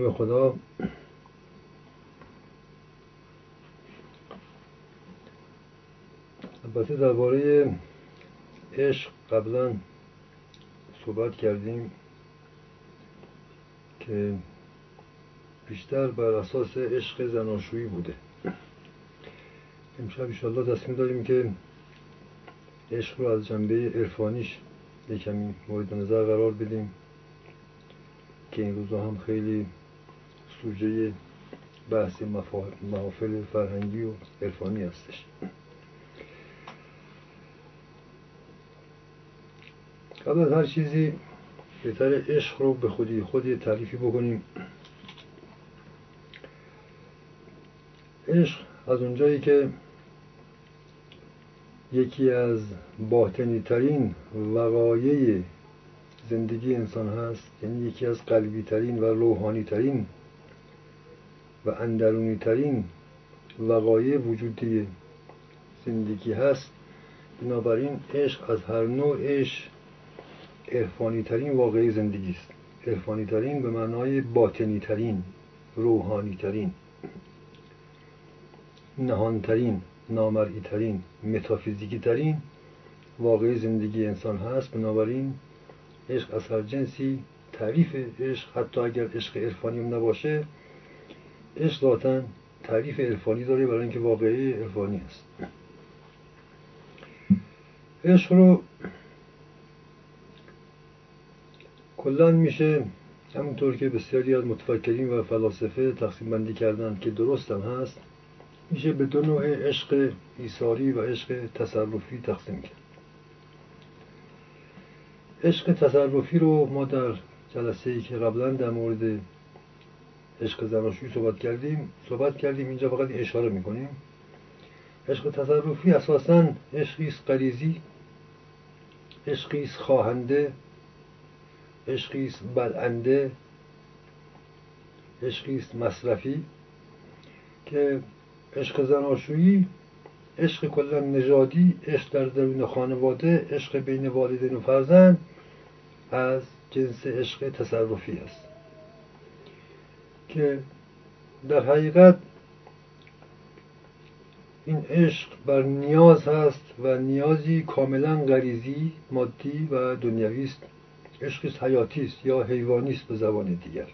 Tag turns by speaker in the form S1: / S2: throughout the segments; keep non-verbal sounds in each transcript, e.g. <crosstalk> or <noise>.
S1: به خدا. البته درباره عشق قبلا صحبت کردیم که بیشتر بر اساس عشق زناشویی بوده. امشب انشاءالله تصمیم داریم که عشق رو از جنبه عرفانیش یکمی مورد نظر قرار بدیم که این روزا هم خیلی سوژه بحث محافل فرهنگی و عرفانی هستش. قبل از هر چیزی بهتر عشق رو به خودی خودی تعریفی بکنیم. عشق از اونجایی که یکی از باطنی ترین وقایع زندگی انسان هست یعنی یکی از قلبی ترین و روحانی ترین و اندرونی ترین وقایع وجودی زندگی هست. بنابراین عشق از هر نوعش عرفانی ترین واقعی زندگی است. عرفانی ترین به معنای باطنی ترین روحانی ترین نهانترین نامرئی ترین متافیزیکی ترین واقعی زندگی انسان هست. بنابراین عشق از هر جنسی تعریف عشق حتی اگر عشق عرفانی نباشه عشق ذاتا تعریف عرفانی داره برای اینکه واقعی عرفانی هست عشق رو کلا میشه همونطور که بسیاری از متفکرین و فلاسفه تقسیم بندی کردن که درست هم هست میشه به دو نوع عشق ایثاری و عشق تصرفی تقسیم کرد. عشق تصرفی رو ما در جلسه ای که قبلا در مورد عشق زناشویی صحبت کردیم. صحبت کردیم اینجا فقط اشاره می‌کنیم. عشق تصرفی اساسا عشقی است غریزی عشقی است خواهنده عشقی است بلنده عشقی است مصرفی. که عشق زناشویی عشق کلا نژادی عشق در درون خانواده عشق بین والدین و فرزند از جنس عشق تصرفی است. که در حقیقت این عشق بر نیاز هست و نیازی کاملا غریزی مادی و دنیوی است. عشق حیاتی است یا حیوانی است به زبان دیگر.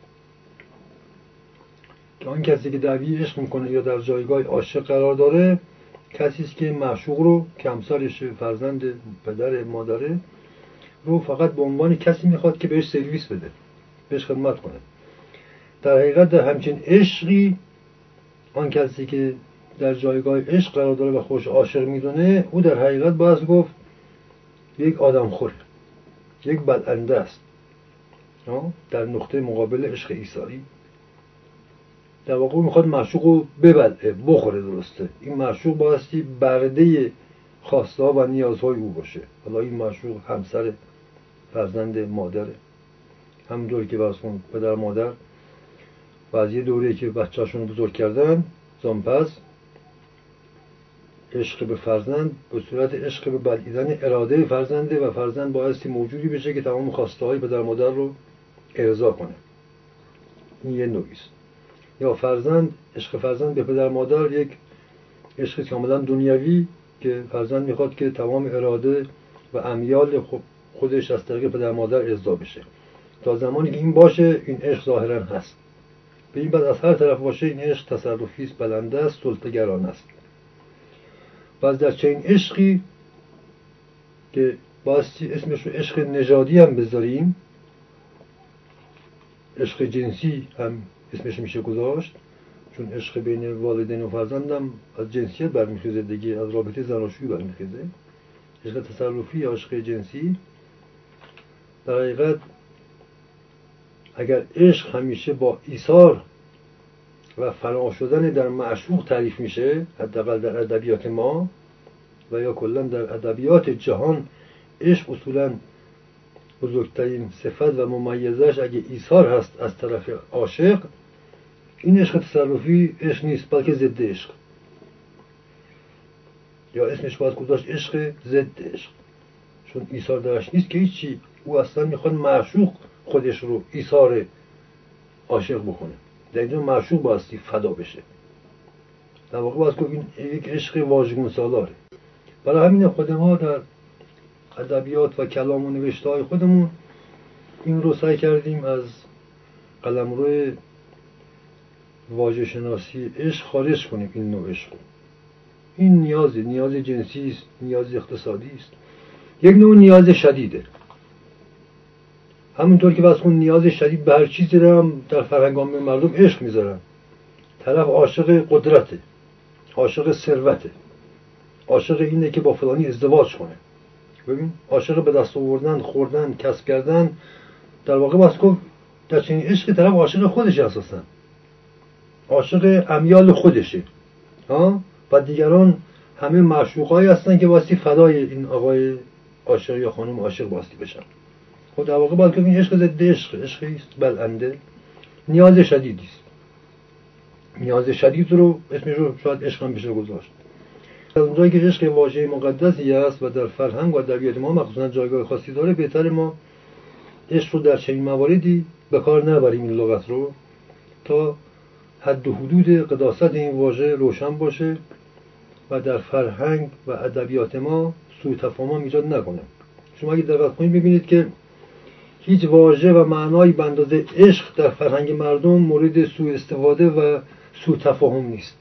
S1: که آن کسی که دعوی عشق می‌کنه یا در جایگاه عاشق قرار داره کسی است که معشوق رو که همسالش فرزند پدر مادره رو فقط به عنوان کسی می‌خواد که بهش سرویس بده بهش خدمت کنه. در حقیقت همچین عشقی آن کسی که در جایگاه عشق قرار داره و خوش عاشق می‌دونه او در حقیقت باید گفت یک آدم خور یک بدنده است. در نقطه مقابل عشق ایساری در واقع می‌خواد معشوق رو ببلعه بخوره درسته. این معشوق بایستی برده خواسته و نیازهای او باشه. حالا این معشوق همسر فرزند مادره. همونطوری که برس پدر مادر و یه دوره که بچهشون بزرگ کردن زنپس عشق به فرزند به صورت عشق به بلعیدن اراده فرزنده و فرزند بایستی موجودی بشه که تمام خواسته های پدر مادر رو ارضا کنه. این یه نوعیست یا فرزند عشق فرزند به پدر مادر یک عشق کاملا دنیوی که فرزند می‌خواد که تمام اراده و امیال خودش از طریق پدر مادر ارضا بشه. تا زمانی که این باشه این عشق ظاهرا هست. به این بعد از هر طرف باشه این عشق تصرفی است بلنده است سلطهگران است. و از در چنین عشقی که باستی اسمش رو عشق نژادی هم بذاریم عشق جنسی هم اسمش میشه گذاشت چون عشق بین والدین و فرزندم از جنسیت برمیخیزه دیگه از رابطه زناشویی برمیخیزه. عشق تصرفی یا عشق جنسی در حقیقت اگر عشق همیشه با ایثار و فنا شدن در معشوق تعریف میشه حداقل در ادبیات ما و یا کلا در ادبیات جهان عشق اصولا بزرگترین صفت و ممیزش اگه ایثار هست از طرف عاشق این عشق تصرفی عشق نیست بلکه ضد عشق. یا اسمش باید گذاشت عشق ضد عشق. چون ایثار درش نیست که هیچی. او اصلا می‌خواد معشوق خودش رو ایثار عاشق بکنه. در اینجا معشوق باستی فدا بشه. در واقع گفت این یک عشق واژگون سالاره. برای همین خود ما در ادبیات و کلام و نوشته های خودمون این رو سعی کردیم از قلمرو واژه شناسی عشق خارج کنیم این نوع عشق این نیاز نیاز جنسی است نیاز اقتصادی است. یک نوع نیاز شدیده. همونطور که بس اون نیاز شدید به هر چیزی هم در فرهنگ مردم عشق می‌ذارن. طرف عاشق قدرته عاشق ثروته عاشق اینه که با فلانی ازدواج کنه. ببین عاشق به دست آوردن خوردن کسب کردن در واقع باز گفت در چنین عشق طرف عاشق خودش اساسا. عاشق امیال خودشه. ها؟ و دیگران همه معشوقایی هستن که واسه فدای این آقای عاشق یا خانم عاشق واسه بشن. خب در واقع باید این عشق ضد عشق عشقی است بلنده. نیاز شدیدی است. نیاز شدید رو اسمش رو شاید عشق هم بشه گذاشت. از اونجایی که عشق واژه مقدسی است و در فرهنگ و ادبیات ما مخصوصا جایگاه خاصی داره بهتر ما عشق رو در چنین مواردی به کار نبریم این لغت رو تا حد و حدود قداست این واژه روشن باشه و در فرهنگ و ادبیات ما سوء تفاهم ایجاد نکنه. شما اگه دقت کنید ببینید که هیچ واژه و معنایی به اندازه عشق در فرهنگ مردم مورد سوء استفاده و سوء تفاهم نیست.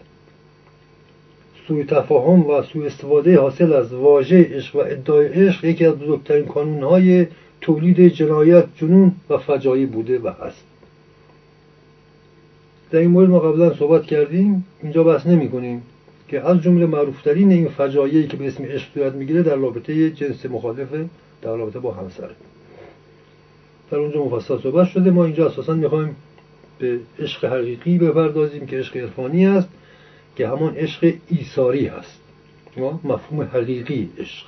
S1: سوء تفاهم و سوء استفاده حاصل از واژه عشق و ادعای عشق یکی از بزرگترین کانونهای تولید جنایت جنون و فجایی بوده و هست. در این مورد ما قبلا صحبت کردیم. اینجا بحث نمی کنیم که از جمله معروفترین این فجایعی که به اسم عشق صورت می‌گیره در رابطه جنس مخالفه در رابطه با همسر. در اونجا مفصل صحبت شده. ما اینجا اساسا می‌خوایم به عشق حقیقی بپردازیم که عشق عرفانی است که همان عشق ایثاری هست. مفهوم حقیقی عشق.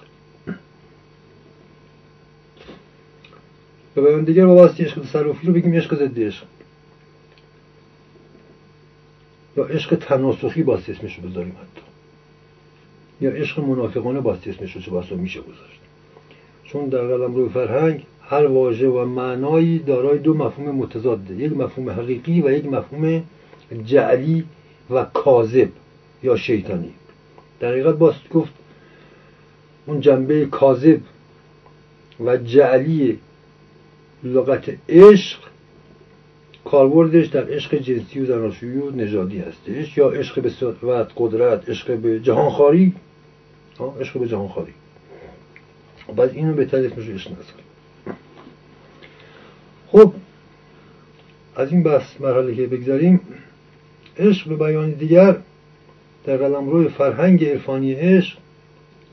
S1: و بیان دیگر واسه عشق تصرفی رو بگیم عشق ضد عشق. یا عشق تناسخی باستی اسمش رو بذاریم حتی. یا عشق منافقانه باستی اسمش رو چه میشه گذاشت. چون در قلم روی فرهنگ هر واژه و معنایی دارای دو مفهوم متضاده یک مفهوم حقیقی و یک مفهوم جعلی و کاذب یا شیطانی. در حقیقت باست گفت اون جنبه کاذب و جعلی لغت عشق کاربردش در عشق جنسی و زناشویی و نژادی هستش یا عشق به ثروت قدرت عشق به جهانخواری. عشق به جهانخواری. بعد اینو بهتر اسمش عشق خب از این بحث مرحله که بگذاریم عشق به بیان دیگر در قلم روی فرهنگ عرفانی عشق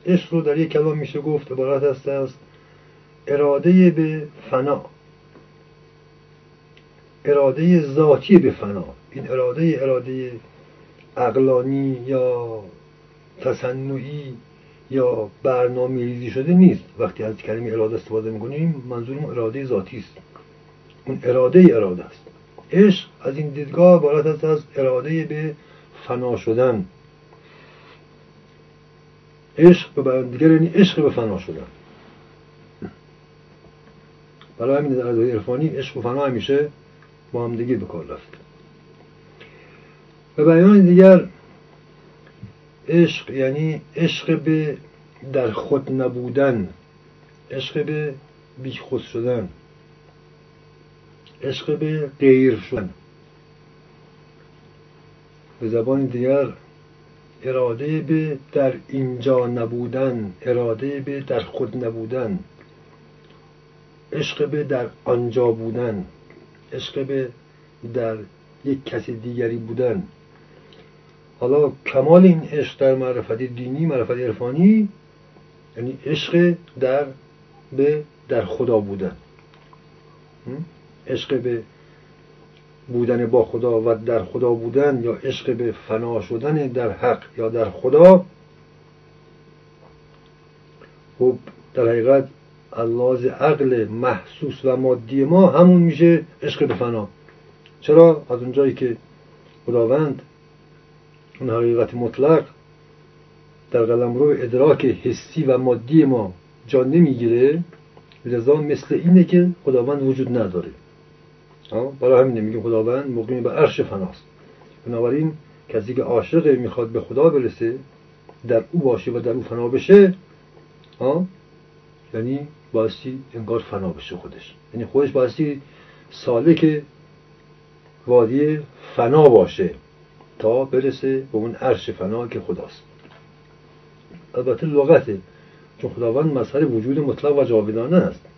S1: عشق رو در یک کلام میشه گفت عبارت است از اراده به فنا. اراده ذاتی به فنا. این اراده اراده اقلانی یا تصنعی یا برنامه ریزی شده نیست. وقتی از کلمه اراده استفاده می‌کنیم منظورم اراده ذاتی است. اون اراده اراده است. عشق از این دیدگاه عبارت است از اراده به فنا شدن. عشق به دیگر یعنی عشق به فنا شدن. برای همین در ادای عرفانی عشق و فنا همیشه با هم دیگه به کار رفت. به بیان دیگر عشق یعنی عشق به در خود نبودن عشق به بی خود شدن. عشق به غیر شدن. به زبان دیگر اراده به در اینجا نبودن اراده به در خود نبودن. عشق به در آنجا بودن. عشق به در یک کسی دیگری بودن. حالا کمال این عشق در معرفت دینی معرفت عرفانی یعنی عشق در به در خدا بودن. عشق به بودن با خدا و در خدا بودن یا عشق به فنا شدن در حق یا در خدا خب در حقیقت اللاز عقل محسوس و مادی ما همون میشه عشق به فنا. چرا؟ از اونجایی که خداوند اون حقیقت مطلق در قلم رو ادراک حسی و مادی ما جا نمی‌گیره لذا مثل اینه که خداوند وجود نداره. برای همین میگیم خداوند مقیم به عرش فناست. بنابراین کسی که عاشق می‌خواد به خدا برسه در او باشه و در او فنا بشه یعنی بایستی انگار فنا بشه خودش. یعنی خودش بایستی سالک وادی فنا باشه تا برسه به اون عرش فنا که خداست. البته لغته چون خداوند مظهر وجود مطلق و جاودانه است.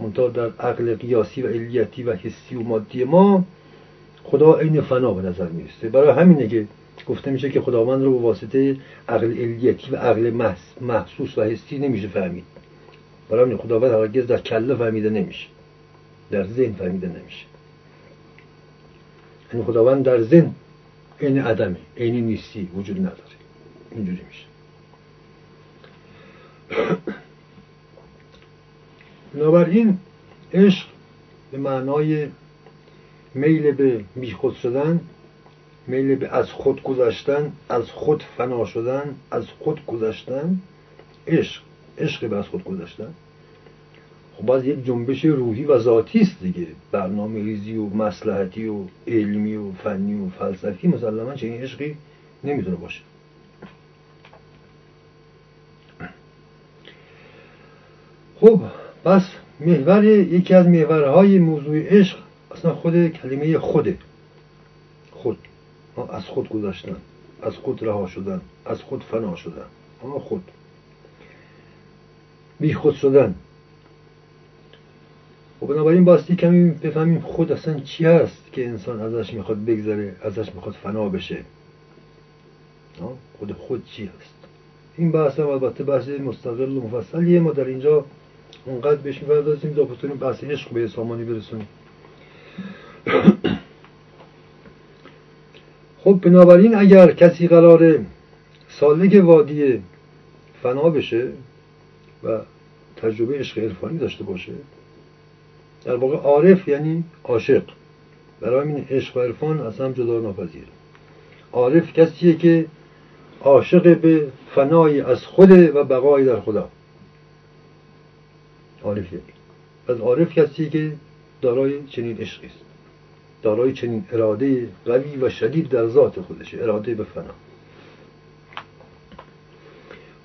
S1: منتها در عقل قیاسی و علیتی و حسی و مادی ما خدا عین فنا به نظر می‌رسه. برای همینه که گفته میشه که خداوند رو به واسطه عقل علیتی و عقل محسوس و حسی نمیشه فهمید. برای همین خداوند هرگز در کله فهمیده نمیشه. در ذهن فهمیده نمیشه. یعنی خداوند در ذهن عین عدمه عین نیستی وجود نداره. اینجوری میشه. بنابراین عشق به معنای میل به بیخود شدن میل به از خود گذشتن از خود فنا شدن از خود گذشتن عشق عشق به از خود گذشتن. خب باز یک جنبش روحی و ذاتی است دیگه. برنامه ریزی و مسلحتی و علمی و فنی و فلسفی مسلما چنین عشقی نمی‌تونه باشه. خب پس محور یکی از محورهای موضوع عشق اصلا خود کلمه خوده. خود. از خود گذاشتن از خود رها شدن از خود فنا شدن. خود. بی خود شدن. و خب بنابراین باستی کمی بفهمیم خود اصلا چی هست که انسان ازش می‌خواد بگذره ازش می‌خواد فنا بشه. خود خود چی هست؟ این بحث هم البته بحث مستقل و مفصلیه. ما در اینجا اونقدر بهش می‌پردازیم تا بتونیم بحث عشق به سامانی برسونیم. <coughs> خب بنابراین اگر کسی قرار سالک وادی فنا بشه و تجربه عشق عرفانی داشته باشه در واقع عارف یعنی عاشق. برای این عشق و عرفان از هم جدا ناپذیره عارف کسیه که عاشق به فنای از خود و بقای در خدا. عارف یعنی از عارف کسیه که دارای چنین عشقی است. دارای چنین اراده قوی و شدید در ذات خودشه. اراده به فنا.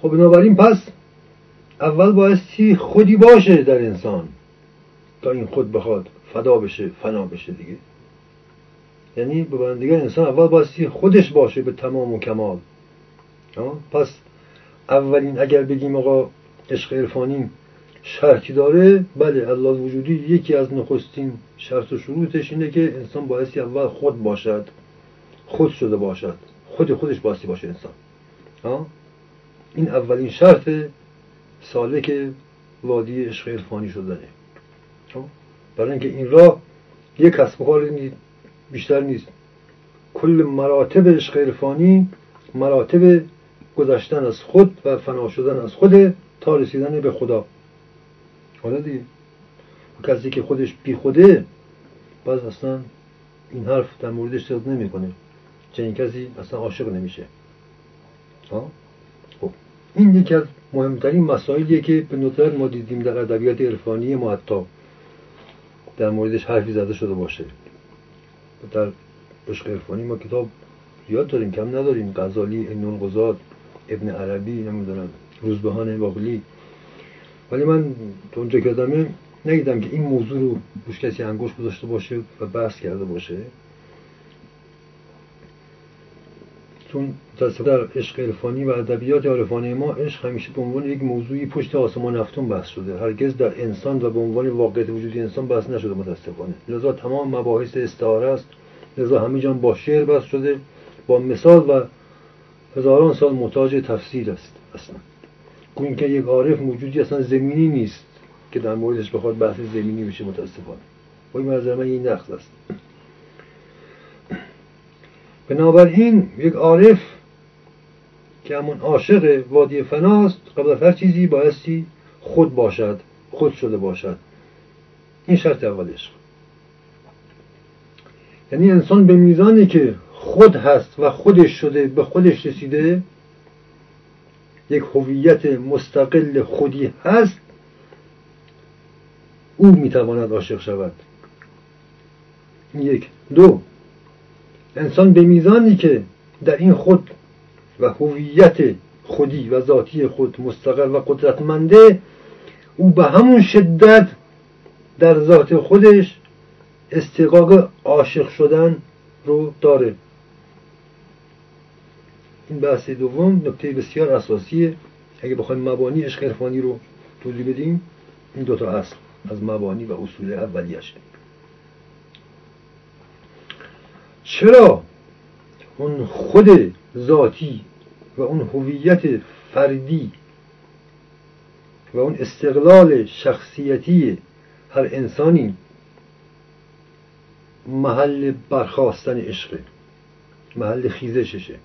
S1: خب بنابراین پس اول بایستی خودی باشه در انسان تا این خود بخواد فدا بشه فنا بشه دیگه. یعنی به دیگر انسان اول بایستی خودش باشه به تمام و کمال. پس اولین اگر بگیم آقا عشق عرفانی شرطی داره؟ بله الله وجودی یکی از نخستین شرط و شروطش اینه که انسان بایستی اول خود باشد خود شده باشد خود خودش بایستی باشه انسان. این اولین شرط سالک وادی عشق عرفانی شدنه. برای اینکه این راه یک کسب و بیشتر نیست. کل مراتب عشق عرفانی مراتب گذشتن از خود و فنا شدن از خود تا رسیدن به خدا. حالا دیگه. کسی که خودش بی خوده باز اصلا این حرف در موردش صدق نمی‌کنه. چنین کسی اصلا عاشق نمیشه. ها؟ خب. این یکی از مهمترین مسائلیه که به ندرت ما دیدیم در ادبیات عرفانی ما در موردش حرفی زده شده باشه. در عشق عرفانی ما کتاب زیاد داریم کم نداریم. غزالی ابن قزاد ابن عربی نمی‌دونم روزبهان باقلی. ولی من تو اونجا که ندیدم که این موضوع رو روش کسی انگوش گذاشته باشه و بحث کرده باشه. چون در عشق عرفانی و ادبیات عرفانی ما عشق همیشه به عنوان یک موضوعی پشت آسمان هفتم بحث شده. هرگز در انسان و به عنوان واقعیت وجودی انسان بحث نشده متاسفانه. لذا تمام مباحث استعاره است. لذا همه جان با شعر بحث شده. با مثال و هزاران سال محتاج تفسیر است اصلا. گوین که یک عارف موجودی اصلا زمینی نیست که در موردش بخواد بحث زمینی بشه متاسفانه. و این من این نقص است. بنابراین یک عارف که همون عاشق وادی فناست قبل از هر چیزی بایستی خود باشد خود شده باشد. این شرط اولش. یعنی انسان به میزانی که خود هست و خودش شده به خودش رسیده یک هویت مستقل خودی هست او می‌تواند عاشق شود. یک. دو. انسان به میزانی که در این خود و هویت خودی و ذاتی خود مستقل و قدرتمنده او به همون شدت در ذات خودش استقاق عاشق شدن رو داره. این بحث دوم نکته بسیار اساسیه. اگه بخوایم مبانی عشق عرفانی رو توضیح بدیم این دوتا اصل از مبانی و اصول اولیشه چرا اون خود ذاتی و اون هویت فردی و اون استقلال شخصیتی هر انسانی محل برخواستن عشقه محل خیزششه؟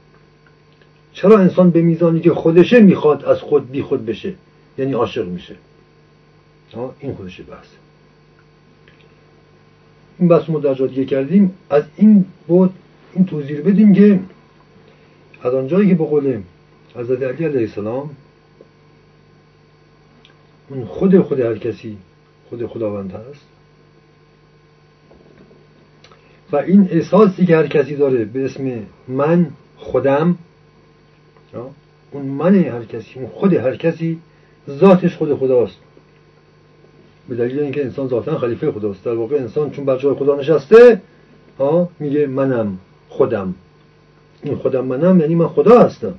S1: چرا انسان به میزانی که خودشه می‌خواد از خود بی خود بشه؟ یعنی عاشق میشه. این خودشه بحث این بحث ما در کردیم. از این بود این توضیح بدیم که از آنجایی که به قول حضرت علی علیه السلام اون خود خود هر کسی خود خداوند هست. و این احساسی که هر کسی داره به اسم من خودم اون من هر کسی اون خود هر کسی ذاتش خود خداست. به دلیل اینکه انسان ذاتا خلیفه خداست. در واقع انسان چون بر جای خدا نشسته ها میگه منم خودم. این خودم منم یعنی من خدا هستم.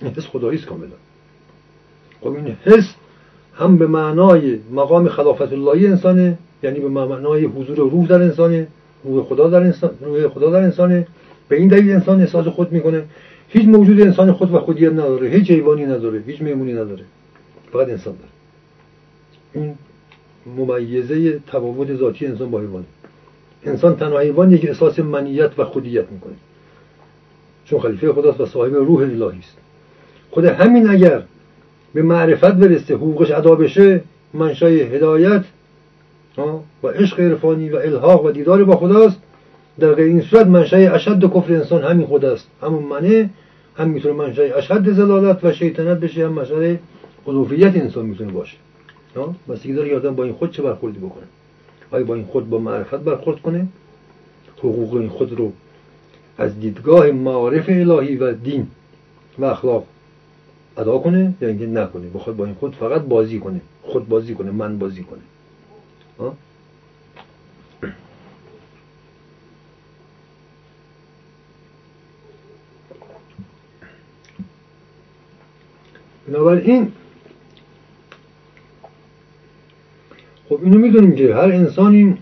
S1: این حس خداییست کاملا. خب این حس هم به معنای مقام خلافت اللهی انسانه یعنی به معنای حضور روح در انسانه روح خدا در انسان روح خدا در انسانه. به این دلیل انسان احساس خود می‌کنه. هیچ موجود انسان خود و خودیت نداره. هیچ حیوانی نداره. هیچ میمونی نداره. فقط انسان داره. این ممیزه تفاوت ذاتی انسان با حیوان انسان تنها حیوانی که احساس منیت و خودیت می‌کنه. چون خلیفه خداست و صاحب روح الهی است. خود همین اگر به معرفت برسه حقوقش ادا بشه منشای هدایت و عشق عرفانی و الحاق و دیدار با خداست در غیر این صورت منشای اشد کفر انسان همین خود است. همون منه هم می‌تونه منشای اشد زلالت و شیطنت بشه هم منشای قلوفیت انسان می‌تونه باشه. بستگی داره آدم با این خود چه برخوردی بکنه؟ آیا با این خود با معرفت برخورد کنه؟ حقوق این خود رو از دیدگاه معارف الهی و دین و اخلاق ادا کنه یا اینکه نکنه؟ بخواد با این خود فقط بازی کنه. خود بازی کنه من بازی کنه. بنابراین خب اینو می‌دونیم که هر انسانی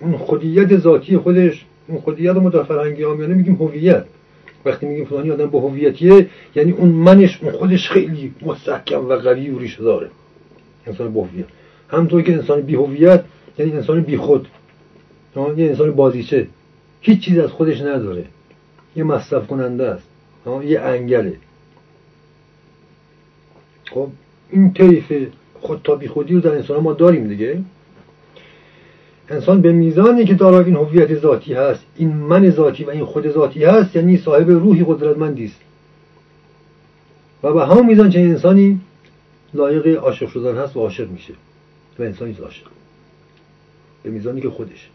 S1: اون خودیت ذاتی خودش اون خودیت ما در فرهنگی آمیانه میگیم هویت. وقتی میگیم فلانی آدم با هویتیه یعنی اون منش اون خودش خیلی مستحکم و قوی و ریشه داره. انسان با هویت. همطور که انسان بی هویت یعنی انسان بی خود. یه انسان بازیچه. هیچ چیز از خودش نداره. یه مصرف کننده است. یه انگله. خب این طیف خود تا بی خودی رو در انسان ما داریم دیگه. انسان به میزانی که دارای این هویت ذاتی هست این من ذاتی و این خود ذاتی هست یعنی صاحب روحی قدرتمندی است. و به همون میزان چه انسانی لایق عاشق شدن هست و عاشق میشه. و انسانی عاشق. به میزانی که خودش.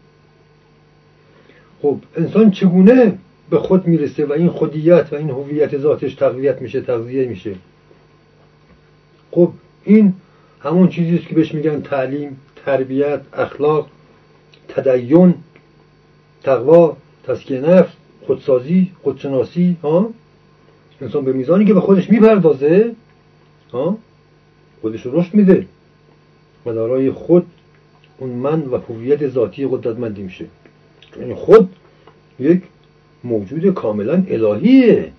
S1: خب انسان چگونه به خود می‌رسه و این خودیت و این هویت ذاتش تقویت میشه تغذیه میشه؟ خب این همون چیزی است که بهش میگن تعلیم تربیت اخلاق تدین تقوا تسکیه نفس خودسازی خودشناسی ها؟ انسان به میزانی که به خودش می‌پردازه ها؟ خودش رشد میده و دارای خود اون من و هویت ذاتی قدرتمندی میشه. این خود یک موجود کاملا الهیه.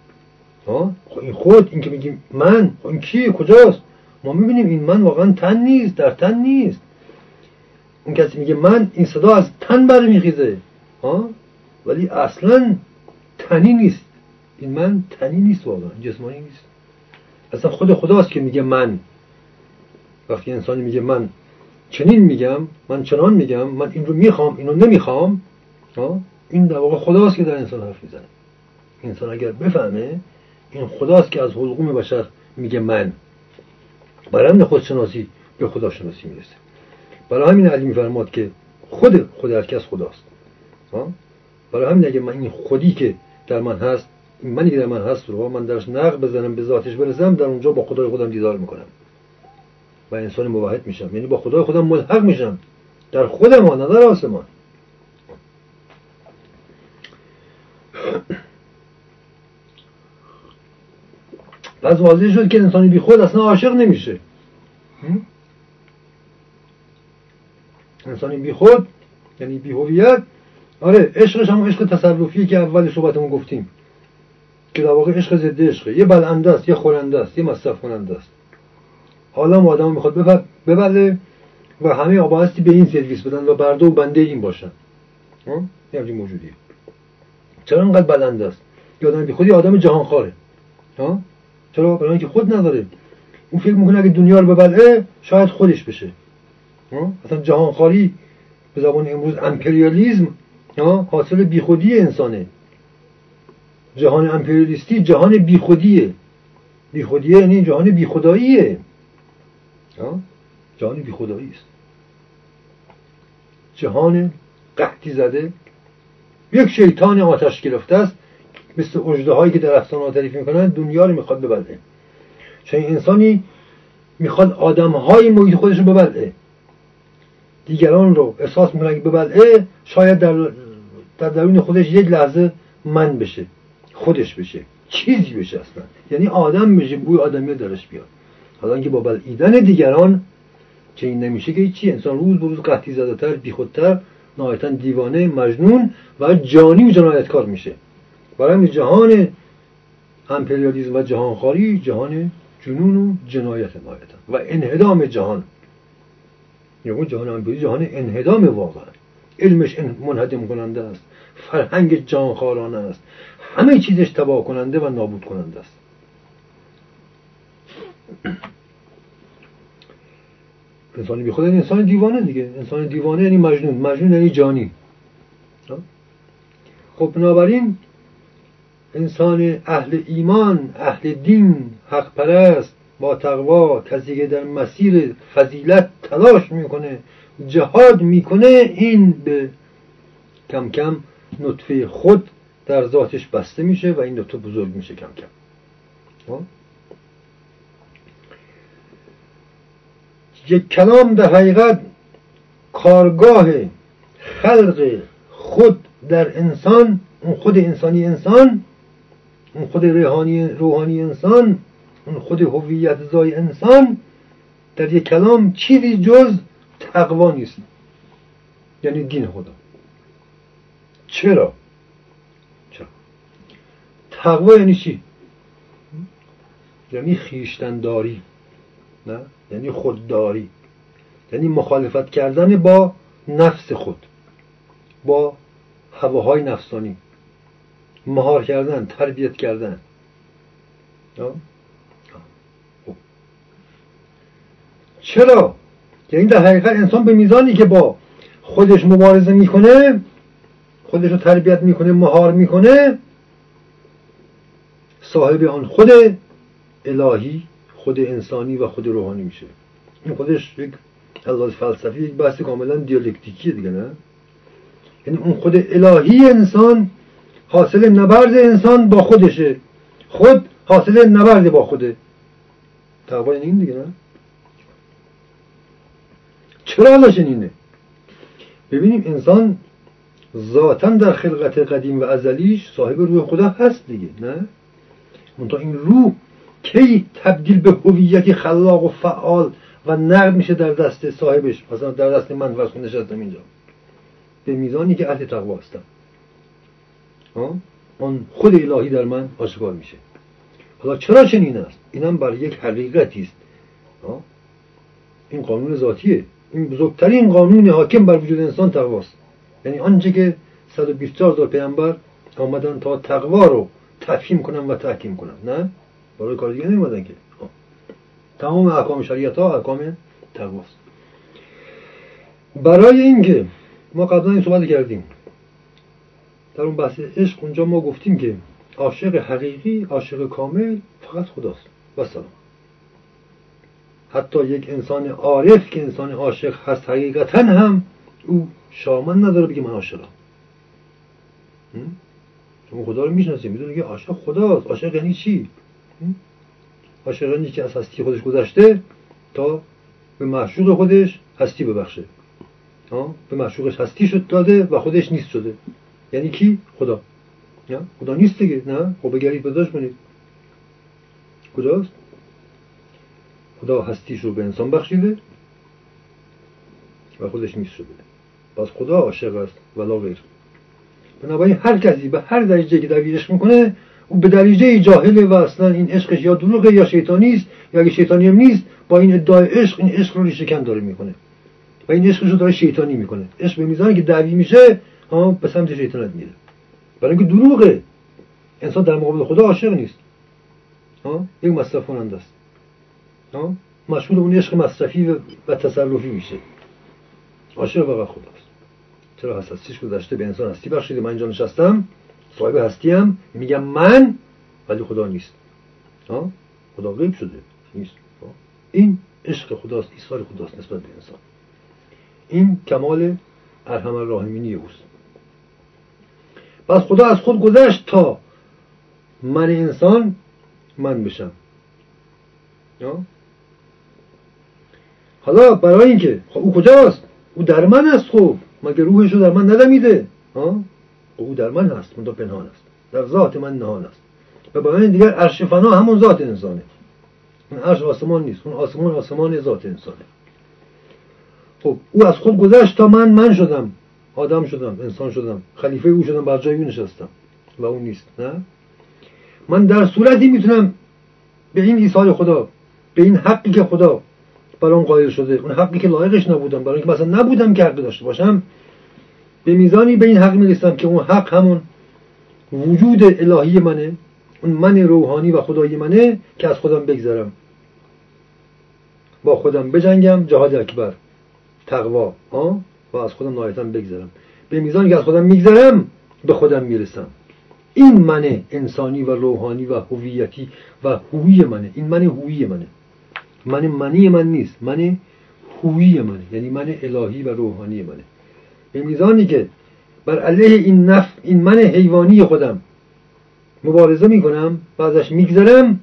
S1: ها؟ خب این خود این که میگیم من خب این کیه؟ کجاست؟ ما می‌بینیم این من واقعا تن نیست در تن نیست. اون کسی میگه من این صدا از تن برمیخیزه. ها؟ ولی اصلا تنی نیست. این من تنی نیست واقعا جسمانی نیست. اصلا خود خداست که میگه من. وقتی انسانی میگه من چنین میگم من چنان میگم من این رو می‌خوام اینو نمی‌خوام این در واقع خداست که در انسان حرف می‌زنه. انسان اگر بفهمه این خداست که از حلقوم بشر میگه من. برای خودشناسی به خداشناسی می‌رسه. برای همین علی میفرماد که خود خود هر کس خداست. برای همین اگه من این خودی که در من هست این منی که در من هست رو من درش نقد بزنم به ذاتش برسم در اونجا با خدای خودم دیدار می‌کنم. و انسان موحد میشم. یعنی با خدای خودم ملحق میشم. در خودم نه در آسمان. پس واضح شد که انسانی بی خود اصلا عاشق نمیشه. انسانی بی خود یعنی بی هویت. آره عشقش هم عشق تصرفی که اول صحبتمون گفتیم. که در واقع عشق ضد عشقه. یه بلنده است یه خورنده است یه مصرف کننده است. حالا ما آدم می‌خواد ببله و همه آباستی به این سرویس بدن و برده و بنده این باشن. یه همچین موجودیه. چرا انقدر بلنده است؟ یه آدم بی خودی آدم جهان خاره چرا؟ برای اینکه خود نداره. اون فکر می‌کنه اگه دنیا رو ببلعه شاید خودش بشه. اصلا جهانخواری به زبان امروز امپریالیزم حاصل بیخودی انسانه. جهان امپریالیستی جهان بیخودیه. بیخودیه یعنی جهان بیخداییه. جهان بیخدایی است. جهان قحطی زده. یک شیطان آتش گرفته است. مثل اجده هایی که در افسانه تعریف می‌کنن دنیا رو می‌خواد ببلعه. چون انسانی می‌خواد آدم های محیط خودش رو ببلعه. دیگران رو احساس می‌کنه که ببلعه شاید در, در درون خودش یک لحظه من بشه خودش بشه چیزی بشه اصلا. یعنی آدم بشه بوی آدمی درش بیاد. حالا اینکه با بلعیدن دیگران چه این نمیشه که چی؟ انسان روز به روز قحطی زده تر بیخودتر نهایتا دیوانه مجنون و جانی و جنایتکار میشه. برای جهان امپریالیزم و جهانخواری جهان جنون و جنایت نهایتا و انهدام جهان. یعنی جهان امپریالیزم جهان انهدام واقعا. علمش منهدم کننده است. فرهنگ جانخوارانه است. همه چیزش تباه کننده و نابود کننده است. انسان بی خود انسان دیوانه دیگه. انسان دیوانه یعنی مجنون. مجنون یعنی جانی. خب بنابراین انسان اهل ایمان اهل دین حق پرست با تقوا کسی که در مسیر فضیلت تلاش می‌کنه جهاد می‌کنه این به کم کم نطفه خود در ذاتش بسته میشه و این نطفه بزرگ میشه کم کم خب؟ یک کلام در حقیقت کارگاه خلق خود در انسان اون خود انسانی انسان اون خود روحانی, روحانی انسان اون خود هویت زای انسان در یک کلام چیزی جز تقوا نیست. یعنی دین خدا. چرا؟ چرا؟ تقوا یعنی چی؟ یعنی خیشتنداری نه؟ یعنی خودداری. یعنی مخالفت کردن با نفس خود با هواهای نفسانی. مهار کردن تربیت کردن. خب. چرا؟ یعنی در حقیقت انسان به میزانی که با خودش مبارزه می‌کنه خودش رو تربیت می‌کنه مهار می‌کنه صاحب آن خود الهی خود انسانی و خود روحانی میشه. این خودش یک از فلسفی یک بحث کاملا دیالکتیکیه دیگه نه؟ یعنی اون خود الهی انسان حاصل نبرد انسان با خودشه. خود حاصل نبرد با خوده. تقوا این دیگه نه؟ چرا حالا چنینه ببینیم انسان ذاتا در خلقت قدیم و ازلیش صاحب روح خدا هست دیگه نه؟ منتها این روح کی تبدیل به هویتی خلاق و فعال و نقد میشه در دست صاحبش؟ مثلا در دست من فرض نشستم اینجا. به میزانی که اهل تقوا هستم آن خود الهی در من آشکار میشه. حالا چرا چنین است؟ اینم برای یک حقیقتی است. این قانون ذاتیه. این بزرگترین قانون حاکم بر وجود انسان تقواست. یعنی آنچه که 124 هزار پیامبر آمدن تا تقوا رو تفهیم کنن و تحکیم کنن. نه؟ برای کار دیگه نمیمدن که. تمام احکام شریعت ها احکام تقواست. برای اینکه ما قبلا این صحبت کردیم. در اون بحث عشق اونجا ما گفتیم که عاشق حقیقی عاشق کامل فقط خداست. و سلام حتی یک انسان عارف که انسان عاشق هست حقیقتا هم او شامن نداره بگه من عاشقم. شما خدا رو می‌شناسید می‌دونید که عاشق خداست. عاشق یعنی چی؟ عاشق یعنی که از هستی خودش گذشته تا به معشوق خودش هستی ببخشه. به معشوقش هستی شد داده و خودش نیست شده. یعنی کی؟ خدا. خدا نیست دیگه نه؟ خب بگرید بداش کنید. کجاست؟ خدا هستیش رو به انسان بخشیده و خودش نیست شده پس خدا عاشق است ولا غیر. بنابراین هر کسی به هر درجه که عشق می‌کنه او به درجه جاهله و اصلا این عشقش یا دروغه یا شیطانی است یا اگه شیطانی هم نیست با این ادعای عشق این عشق رو ریشه داره می‌کنه. و این عشقش رو داره شیطانی می‌کنه. عشق به میزانی که دعوی میشه به سمت شیطانت میره. برای اینکه دروغه. انسان در مقابل خدا عاشق نیست. یک مصرف کننده است مشغول اون عشق مصرفی و تصرفی میشه. عاشق فقط خداست چرا هستیش گذشته به انسان هستی بخشیده؟ من اینجا نشستم صاحب هستیم میگم من ولی خدا نیست. خدا غیب شده. نیست. این عشق خداست ایثار خداست نسبت به انسان. این کمال ارحم الراحمینی اوست. پس خدا از خود گذشت تا من انسان من بشم. حالا برای اینکه خب او کجاست؟ او در من است خب. مگه روحش رو در من ندمیده ها او در من هست من پنهان است. در ذات من نهان است. و برای دیگر عرش فنا همون ذات انسانه. اون عرش آسمان نیست اون آسمان آسمان ذات انسانه. خب او از خود گذشت تا من من شدم. آدم شدم انسان شدم. خلیفه او شدم بر جای او نشستم. و اون نیست نه؟ من در صورتی می‌تونم به این ایثار خدا به این حقی که خدا بر اون قائل شده اون حقی که لایقش نبودم برای اینکه مثلا نبودم که حق داشته باشم به میزانی به این حق می‌رسم که اون حق همون وجود الهی منه اون من روحانی و خدایی منه که از خودم بگذرم. با خودم بجنگم جهاد اکبر تقوا ها و از خودم نهایتا بگذرم. به میزانی که از خودم میگذرم به خودم می‌رسم. این من انسانی و روحانی و هویتی و هوی منه. این من هوی منه. من منی من نیست. من هوی منه. یعنی من الهی و روحانی منه. به میزانی که بر علیه این نف این من حیوانی خودم مبارزه می‌کنم و ازش میگذرم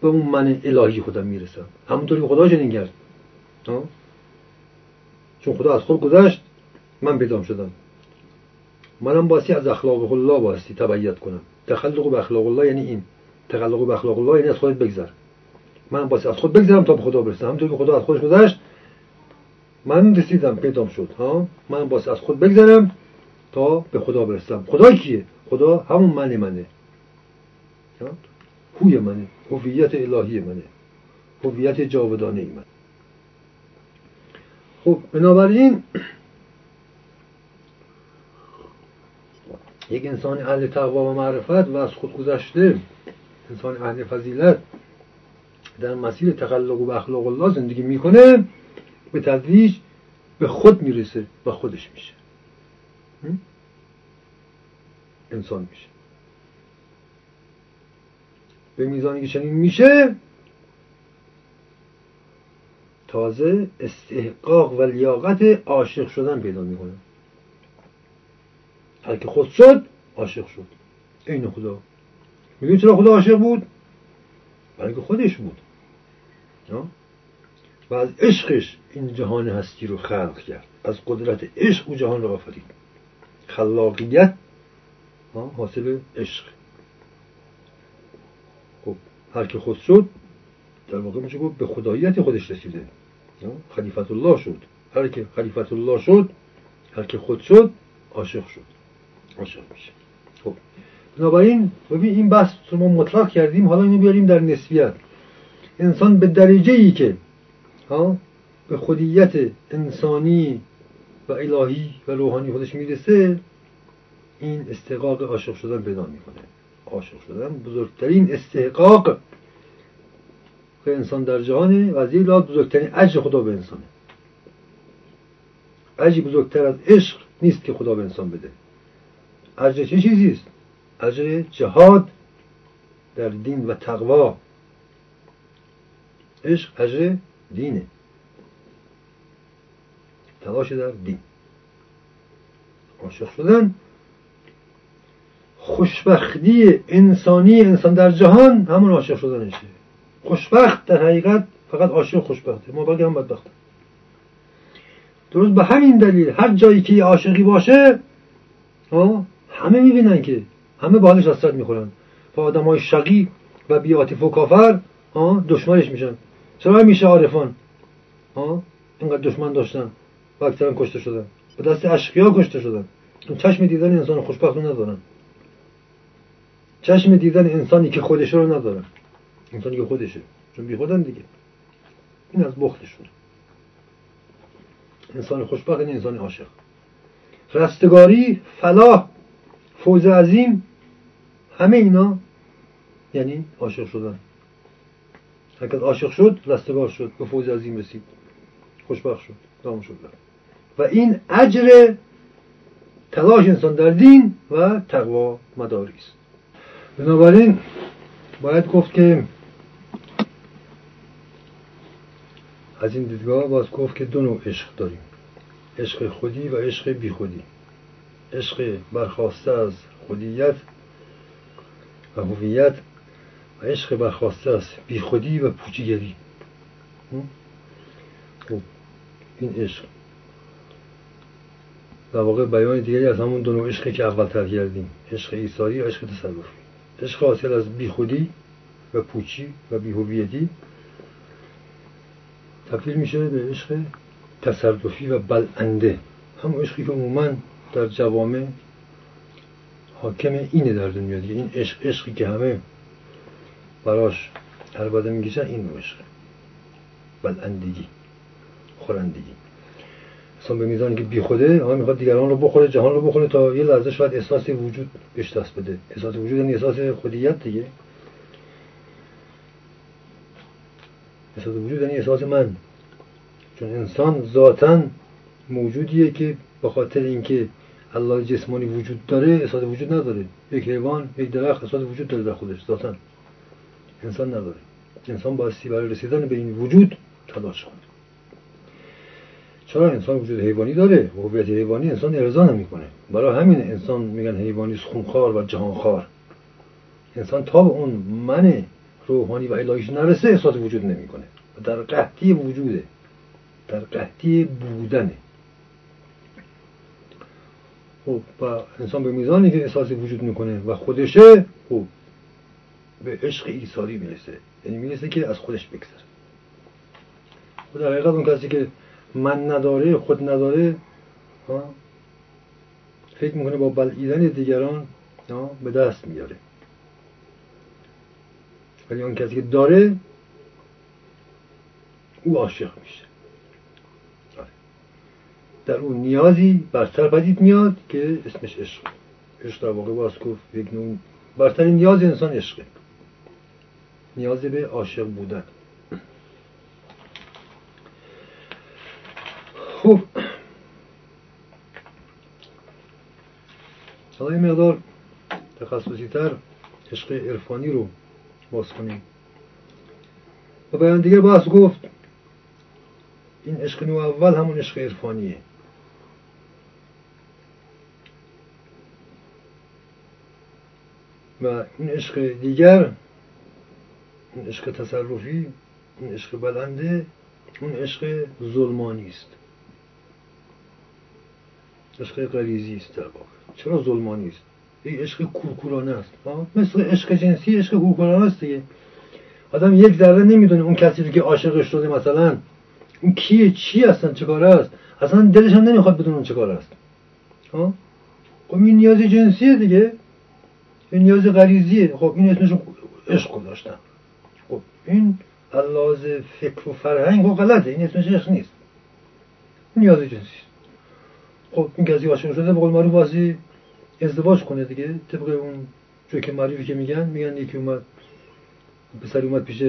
S1: به اون من الهی خودم می‌رسم. همونطوری که خدا چنین کرد. چون خدا از خود گذشت من پیدام شدم. منم باسی از اخلاق الله باستی تبعیت کنم. تخلق به اخلاق الله یعنی این. تخلق به اخلاق الله یعنی از خودت بگذر. من باسی از خود بگذرم تا به خدا برسم. همونطور که خدا از خودش گذشت من رسیدم پیدام شد. ها؟ من باسی از خود بگذرم تا به خدا برسم. خدا کیه؟ خدا همون من منه. هوی منه. هویت الهی منه. هویت جاودانه ای من خب بنابراین یک انسان اهل تقوا و معرفت و از خود گذشته انسان اهل فضیلت در مسیر تخلق و اخلاق الله زندگی می‌کنه به تدریج به خود می‌رسه و خودش میشه. انسان میشه. به میزانی که چنین میشه تازه استحقاق و لیاقت عاشق شدن پیدا می‌کنه. هر که خود شد عاشق شد. این خدا. میگه چرا خدا عاشق بود؟ برای که خودش بود. و از عشقش این جهان هستی رو خلق کرد. از قدرت عشق او جهان رو آفرید. خلاقیت حاصل عشق. خب هر که خود شد در واقع میشه گفت به خداییت خودش رسیده. خلیفت الله شد. هر که خلیفت الله شد هر که خود شد عاشق شد. عاشق میشه. خب. بنابراین ببین این بحث ما مطلق کردیم حالا اینو بیاریم در نسبیت. انسان به درجه ای که ها به خودیت انسانی و الهی و روحانی خودش می‌رسه این استحقاق عاشق شدن پیدا می‌کنه. عاشق شدن بزرگترین استحقاق به انسان در جهانه و از این بزرگترین اجر خدا به انسانه. اجری بزرگتر از عشق نیست که خدا به انسان بده. اجر چه چیزی است؟ جهاد در دین و تقوا. عشق اجر دینه. تلاش در دین. عاشق شدن خوشبختی انسانی انسان در جهان همون عاشق شدنشه. خوشبخت در حقیقت فقط عاشق خوشبخته. ما بقیه هم بدبخته. درست به همین دلیل هر جایی که عاشقی باشه همه می‌بینن که همه با حالش حسرت می‌خورن. و آدم های شقی و بیاتیف و کافر دشمنش میشن. چرا میشه عارفان؟ اینقدر دشمن داشتن و اکثرا کشته شدن. به دست اشقیا کشته شدن. اون چشم دیدن انسان خوشبخت رو ندارن. چشم دیدن انسانی که خودشه رو ندارن. انسانی که خودشه. چون بی خودن دیگه. این از بختشون انسان خوشبخت این انسان عاشق. رستگاری فلاح فوز عظیم همه اینا یعنی عاشق شدن. هرکس عاشق شد رستگار شد به فوز عظیم رسید. خوشبخت شد دام شد. و این اجر تلاش انسان در دین و تقوا مداری است. بنابراین باید گفت که از این دیدگاه باز گفت که دو نوع عشق داریم. عشق خودی و عشق بی خودی عشق برخواسته از خودیت و هویت و عشق برخواسته از بی خودی و پوچیگری. خب؟ این عشق. در واقع بیان دیگری از همون دو نوع عشقی که اول کردیم. عشق ایثاری و عشق تصرفی. عشق حاصل از بیخودی و پوچی و بیهویتی تبدیل میشه به عشق تصرفی و بلنده. هم عشقی که عموما در جوامع حاکم اینه در دنیا دیگه. این عشق عشقی که همه براش عربده میگیشن این عشق. بلندگی خورندگی. انسان به میزانی که بی خوده ها می‌خواد دیگران رو بخوره جهان رو بخوره تا یه لحظه شاید احساس وجود بهش دست بده. احساس وجود یعنی احساس خودیت دیگه. احساس وجود یعنی احساس من چون انسان ذاتا موجودیه که به خاطر اینکه الله جسمانی وجود داره احساس وجود نداره. یک حیوان یک درخت احساس وجود داره در خودش ذاتا. انسان نداره. انسان بایستی برای رسیدن به این وجود تلاش کنه چرا انسان وجود حیوانی داره؟ هویت حیوانی انسان ارضا نمی‌کنه. برای همین انسان میگن حیوانی خونخوار و جهانخوار. انسان تا به اون من روحانی و الهیش نرسه احساس وجود نمی‌کنه. در قحطی وجوده. در قحطی بودنه. خب و انسان به میزانی که احساس وجود می‌کنه و خودشه خب به عشق ایثاری می‌رسه. یعنی می‌رسه که از خودش بگذره. و در حقیقت اون کسی که من نداره خود نداره فکر می‌کنه با بلعیدن دیگران به دست میاره. ولی اون کسی که داره او عاشق میشه. آره. در اون نیازی برتر پدید میاد که اسمش عشق. عشق در واقع گفت یک نوع برترین نیاز انسان عشقه. نیاز به عاشق بودن. خوب حالا این مقدار تخصصی تر عشق عرفانی رو باز کنیم. و بیان دیگه باز گفت این عشق نو اول همون عشق عرفانیه. و این عشق دیگر این عشق تصرفی این عشق بلنده اون عشق ظلمانی است. عشق غریزی است در واقع. چرا ظلمانی است؟ این عشق کورکورانه است. مثل عشق جنسی عشق کورکورانه است دیگه. آدم یک ذره نمی‌دونه اون کسی رو که عاشقش شده مثلا اون کیه چی هستن چه کاره است؟ اصلا دلش هم نمی‌خواد بدون اون چه کاره است. خب؟ این نیاز جنسیه دیگه. این نیاز غریزیه. خب این اسمش عشق گذاشتن. خب این علاوه فکر و فرهنگ خب غلطه. این اسمش عشق نیست. نیاز جنسی خب این کسی عاشق شده به قول واسه ازدواج کنه دیگه طبق اون جوک معروفی که میگن میگن یکی اومد پسر اومد پیش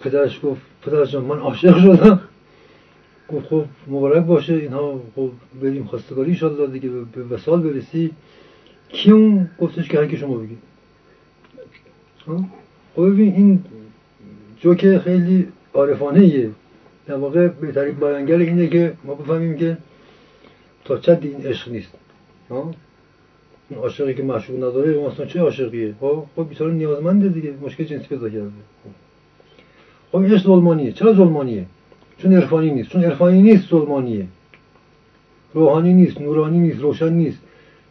S1: پدرش گفت پدرش من عاشق شدم گفت خب مبارک باشه اینها خب بریم خواستگاری شد دیگه به وسال برسی کی اون گفتش که هر شما بگید خب ببین این جوک خیلی عارفانه ایه در واقع بهترین بیانگر اینه که ما بفهمیم که تا چند این عشق نیست اون عاشقی که معشوق نداره اون اصلا چه عاشقیه؟ خب خب بیچاره نیازمنده دیگه مشکل جنسی پیدا کرده. خب. این ظلمانیه چرا ظلمانیه چون عرفانی نیست. چون عرفانی نیست ظلمانیه روحانی نیست نورانی نیست روشن نیست.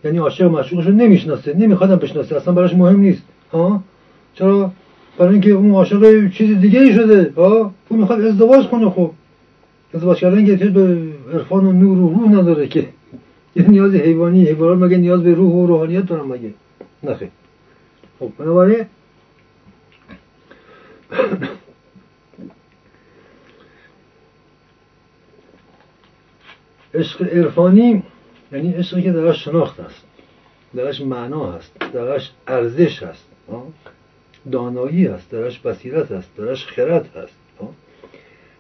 S1: یعنی عاشق معشوقش رو نمی‌شناسه نمیخوادم بشناسه اصلا براش مهم نیست. ها؟ چرا؟ برای اینکه اون عاشق چیز دیگه ای شده. ها؟ اون می‌خواد ازدواج کنه خب. ازدواج کردن که به عرفان و نور و روح نداره که. یه نیاز حیوانی حیوانات مگه نیاز به روح و روحانیت دارن مگه؟ نخیر. خب بنابراین <coughs> عشق عرفانی یعنی عشقی که درش شناخت است درش معنا هست درش ارزش هست دانایی هست درش بصیرت هست درش خرد هست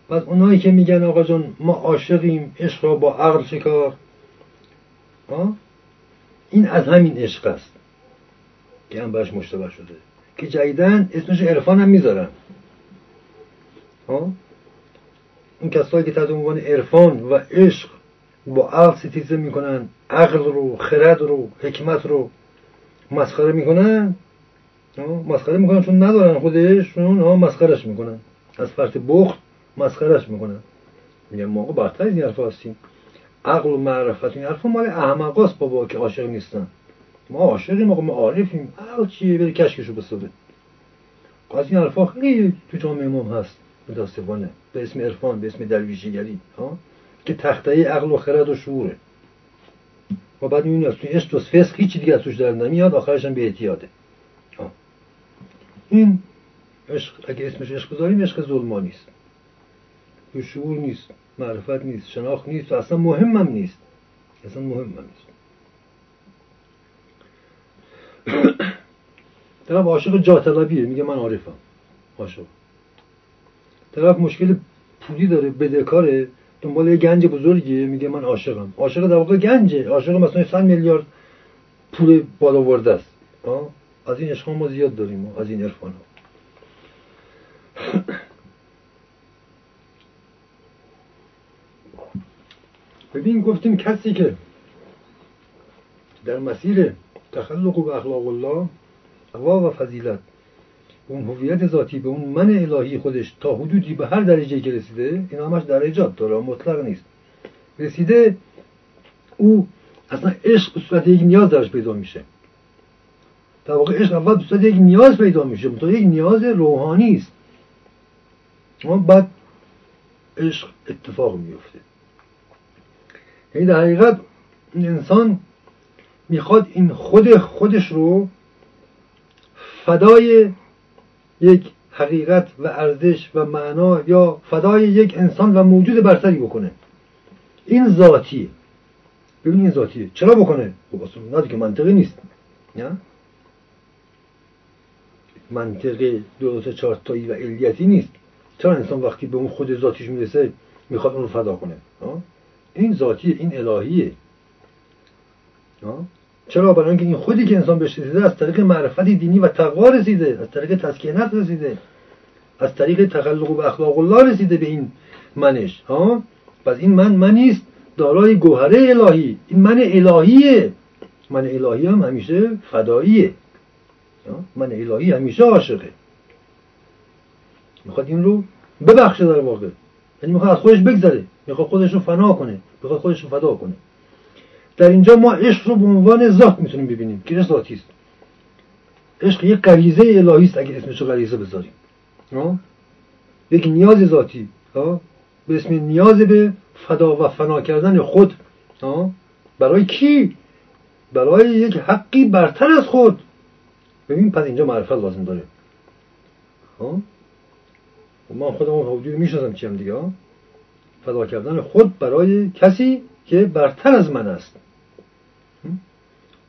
S1: پس اونایی که میگن آقا جان ما عاشقیم عشق را با عقل شکار این از همین عشق است که هم برش مشتبه شده. که جدیدن اسمش عرفان هم می‌ذارن. این کسایی که تحت عنوان عرفان و عشق با عقل ستیزه می‌کنن عقل رو خرد رو حکمت رو مسخره می‌کنن مسخره می‌کنن چون ندارن خودشون ها مسخرش می‌کنن. از فرط بخت مسخرش می‌کنن. میگن ما برتر از این حرف هستیم. عقل و معرفت این حرف مال احمقاست بابا که عاشق نیستن. ما عاشقیم ما عارفیم. عقل چیه بره کشکشو بسازه. از این حرفا خیلی تو جامعه امام هست. متاسفانه. به اسم عرفان به اسم درویشیگری ها؟ که تخته عقل و خرد و شعوره. و بعد می‌بینی از توی عشق و فسق هیچی دیگه از توش در نمیاد آخرش هم به اعتیاده. این عشق اگه اسمش عشق بذاریم عشق ظلمانی است تو شعور نیست. معرفت نیست شناخت نیست و اصلا مهمم نیست. اصلا مهمم نیست. <coughs> طرف عاشق جا طلبیه میگه من عارفم. عاشق. طرف مشکل پولی داره بدهکاره دنبال یه گنج بزرگیه میگه من عاشقم. عاشق در واقع گنجه. عاشق مثلا 100 میلیارد پول بالا است. از این عشق ما زیاد داریم از این عرفان ها. ببین گفتیم کسی که در مسیر تخلق و اخلاق الله اقوا و فضیلت اون هویت ذاتی به اون من الهی خودش تا حدودی به هر درجه که رسیده این همش درجات داره مطلق نیست. رسیده او اصلا عشق به صورت یک نیاز درش پیدا میشه. در واقع عشق اول به یک نیاز پیدا میشه. تو یک نیاز روحانی است. بعد عشق اتفاق میفته یعنی در حقیقت انسان می‌خواد این خود خودش رو فدای یک حقیقت و ارزش و معنا یا فدای یک انسان و موجود برتری بکنه. این ذاتیه ببین این ذاتیه چرا بکنه؟ خب اصلا که منطقی نیست. نه؟ منطقی دو تا چهار تایی و علیتی نیست. چرا انسان وقتی به اون خود ذاتیش می‌رسه می‌خواد اون رو فدا کنه؟ این ذاتیه این الهیه. چرا؟ برای اینکه این خودی که انسان بهش رسیده از طریق معرفت دینی و تقوا رسیده از طریق تزکیه نفس رسیده از طریق تخلق و اخلاق الله رسیده به این منش. ها؟ پس این من منیست دارای گوهره الهی. این من الهیه. من الهی هم همیشه فداییه. من الهی همیشه عاشقه. می‌خواد این رو ببخشه در واقع. یعنی می‌خواد از خودش بگذره. می‌خواد خودش رو فنا کنه می‌خواد خودش رو فدا کنه. در اینجا ما عشق رو به عنوان ذات می‌تونیم ببینیم که ذاتی است. عشق یک غریزه الهی است اگه اسمش رو غریزه بذاریم. یک نیاز ذاتی. به اسم نیاز به فدا و فنا کردن خود. برای کی؟ برای یک حقی برتر از خود. ببین پس اینجا معرفت لازم داره. ما خودمون حدود می‌شناسم چیم دیگه فدا کردن خود برای کسی که برتر از من است.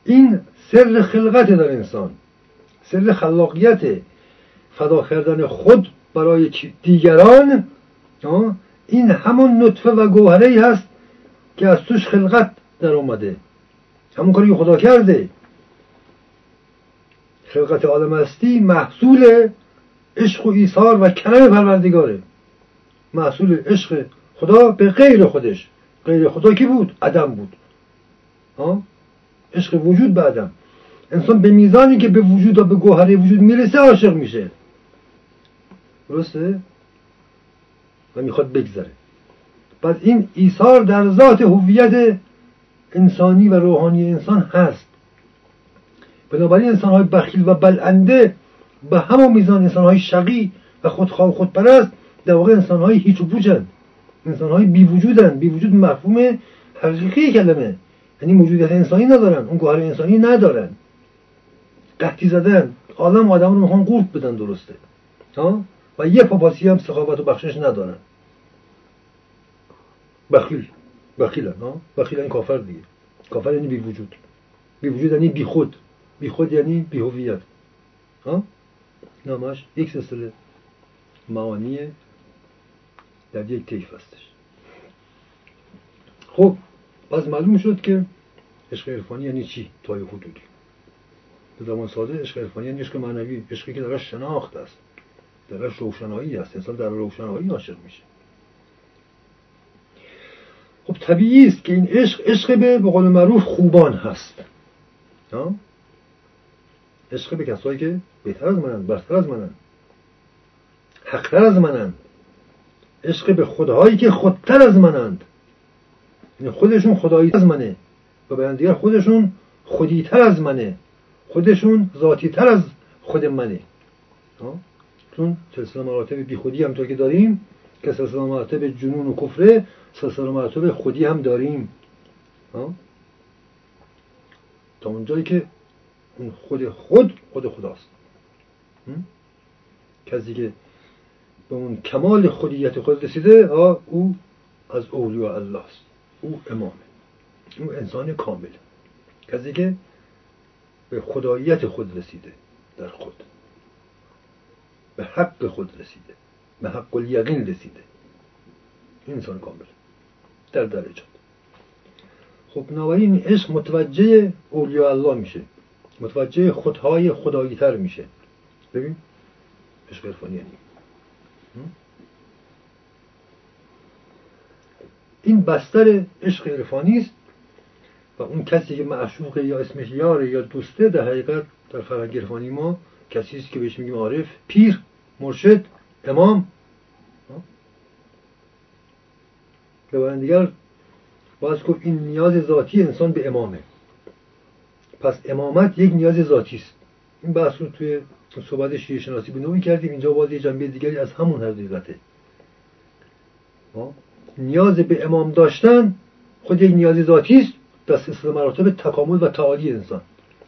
S1: این سر خلقت در انسان سر خلاقیت فدا کردن خود برای دیگران این همون نطفه و گوهره هست که از توش خلقت در اومده. همون کاری خدا کرده. خلقت عالم هستی محصول عشق و ایثار و کرم پروردگاره. محصول عشق خدا به غیر خودش غیر خدا کی بود؟ عدم بود. ها؟ عشق وجود بعدم انسان به میزانی که به وجود و به گوهره وجود می‌رسه عاشق میشه. درسته؟ و می‌خواد بگذره. پس این ایثار در ذات هویت انسانی و روحانی انسان هست. بنابراین انسان های بخیل و بلنده به همون میزان انسان های شقی و خودخواه و خودپرست در واقع انسان های هیچ و پوچن انسان های بی وجودن. بی وجود مفهوم حقیقی کلمه. یعنی موجودیت انسانی ندارن. اون گوهر انسانی ندارن. قحطی زدن. عالم آدم رو می‌خوان قورت بدن درسته. ها؟ و یه پاپاسی هم سخاوت و بخشش ندارن. بخیل. بخیلن ها؟ بخیل این کافر دیگه. کافر یعنی بی وجود. بی وجود یعنی بی خود. بی خود یعنی بی هویت. ها؟ نامش یک سلسله معانی در یک طیف هستش. خب پس معلوم شد که عشق عرفانی یعنی چی؟ تای حدودی به زمان ساده عشق عرفانی یعنی عشق معنوی عشقی که درش شناخت است. درش روشنایی است. انسان در روشنایی عاشق میشه. خب طبیعی است که این عشق عشق به به قول معروف خوبان هست. عشق به کسایی که بهتر از منند برتر از منند حقتر از منند. عشق به خداهایی که خودتر از منند. یعنی خودشون خدایی از منه. و بیان دیگر خودشون خودیتر از منه. خودشون ذاتیتر از خود منه. چون سلسله مراتب بی خودی همطور که داریم که سلسله مراتب جنون و کفره سلسله مراتب خودی هم داریم. تا اونجایی که خود خود خود خداست. کسی که به اون کمال خودیت خود رسیده او از اولیاء الله است. او امامه. او انسان کامل. کسی که به خداییت خود رسیده در خود. به حق خود رسیده. به حق الیقین رسیده. انسان کامل. در درجات خب بنابراین عشق متوجه اولیاء الله میشه. متوجه خودهای خدایی تر میشه. ببین. عشق عرفانی این بستر عشق عرفانی است و اون کسی که معشوق یا اسمش یاره یا دوسته در حقیقت در فرهنگ عرفانی ما کسی است که بهش میگیم عارف پیر مرشد امام. به دیگر باز گفت این نیاز ذاتی انسان به امامه. پس امامت یک نیاز ذاتی است. این بحث رو توی صحبت شیعه شناسی به نوعی کردیم. اینجا باز یه جنبه دیگری از همون حقیقته نیاز به امام داشتن خود یک نیاز ذاتی است. در سلسله مراتب تکامل و تعالی انسان.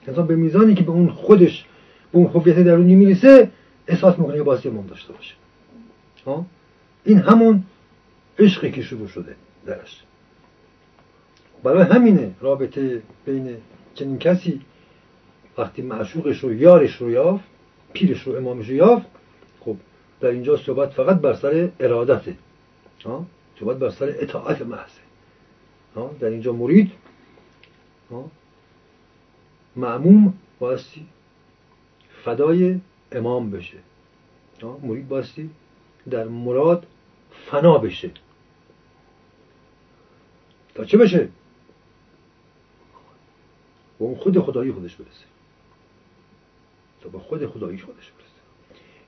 S1: انسان به میزانی که به اون خودش به اون هویت درونی می‌رسه احساس می‌کنه که باید امام داشته باشه. این همون عشقی که شروع شده درش. برای همینه رابطه بین چنین کسی وقتی معشوقش رو یارش رو یافت پیرش رو امامش رو یافت خب در اینجا صحبت فقط بر سر ارادته صحبت بر سر اطاعت محضه در اینجا مرید معموم بایستی فدای امام بشه مرید بایستی در مراد فنا بشه. تا چه بشه؟ به اون خود خدایی خودش برسه. تا به خود خدایی خودش برسه.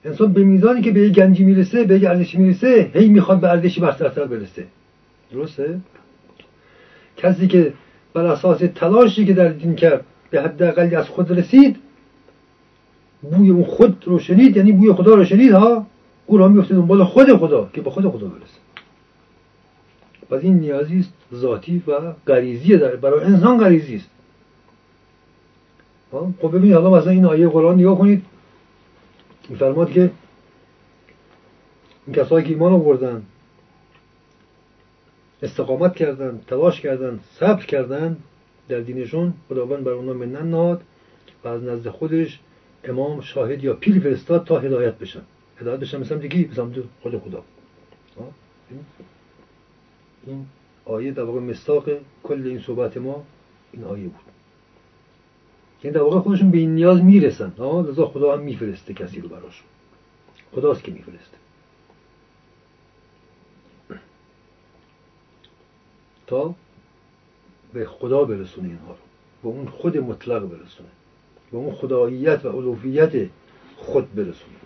S1: انسان به میزانی که به یک گنجی می‌رسه به یک ارزشی می‌رسه هی می‌خواد به ارزشی برترتر برسه. درسته؟ کسی که بر اساس تلاشی که در دین کرد به حداقلی از خود رسید بوی اون خود رو شنید یعنی بوی خدا رو شنید ها؟ او را میفته دنبال خود خدا که به خود خدا برسه. پس این نیازی است ذاتی و غریزی برای انسان غریزی است. خب ببینید حالا مثلا این آیه قرآن نگاه کنید. میفرماد که این کسایی که ایمان آوردن استقامت کردن تلاش کردن صبر کردن در دینشون خداوند بر اونا منن نهاد و از نزد خودش امام شاهد یا پیر فرستاد تا هدایت بشن. هدایت بشن مثلا دیگه مثلا خود خدا. این آیه در واقع مستاق کل این صحبت ما این آیه بود. یعنی در واقع خودشون به این نیاز می‌رسن. لذا خدا هم میفرسته کسی رو براشون خداست که میفرسته. تا به خدا برسونه اینها رو. به اون خود مطلق برسونه. به اون خداییت و الوهیت خود برسونه.